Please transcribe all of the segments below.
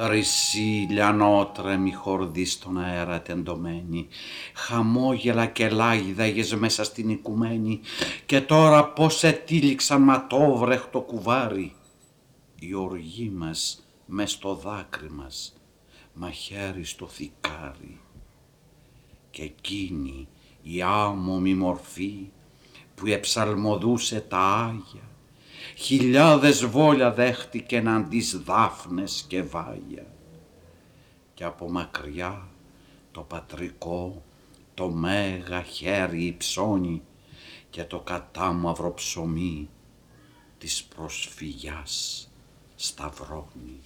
Χρυσή λιανότρεμη χορδής στον αέρα τεντωμένη, χαμόγελα και λάγιδαγες μέσα στην οικουμένη και τώρα πως ετύλιξαν ματόβρεχτο κουβάρι. Η οργή μας μες στο δάκρυ μας, μαχαίρι στο θικάρι. Και εκείνη η άμμομη μορφή που εψαλμοδούσε τα Άγια χιλιάδες βόλια δέχτηκε αντίς δάφνες και βάγια. Και από μακριά το πατρικό, το μέγα χέρι υψώνει και το κατάμαυρο ψωμί της προσφυγιάς σταυρώνει.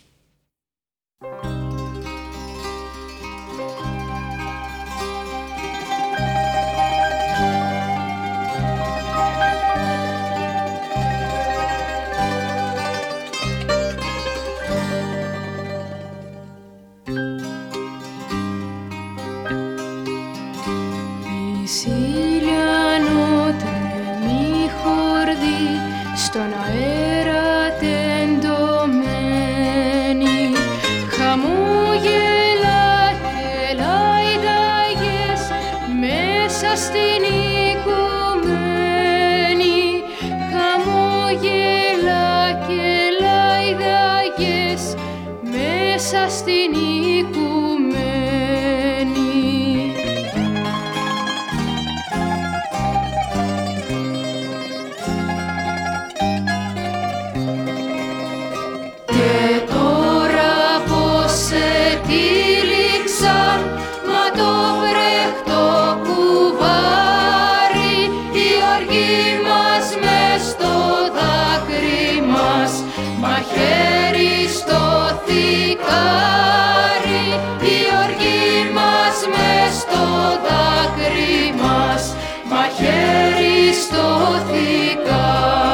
Βασίλεια νότε μη χορδί στον αέρα τεντωμένη. Χαμόγελα και λαϊδαγές μέσα στην οικουμένη. Χαμόγελα και λαϊδαγές μέσα στην οικουμένη. Μαχαίρι στο θικάρι, η οργή μας μες στο δάκρυ μας. Μαχαίρι στο θικάρι.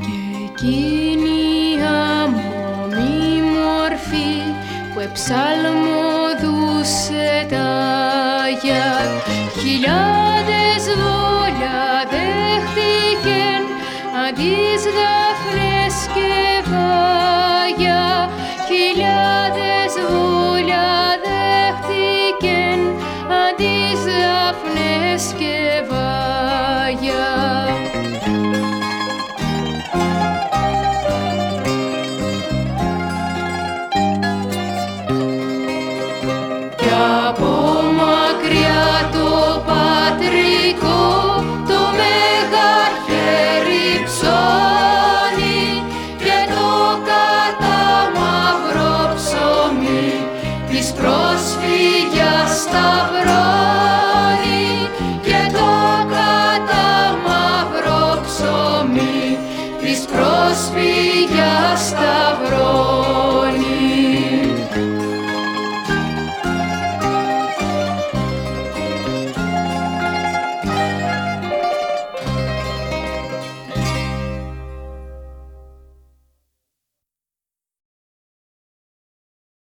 Και εκείνη η αμμονή μορφή που εψάλμο τραγουδούσε τα για χιλιάδες της πρόσφυγιας σταυρώνει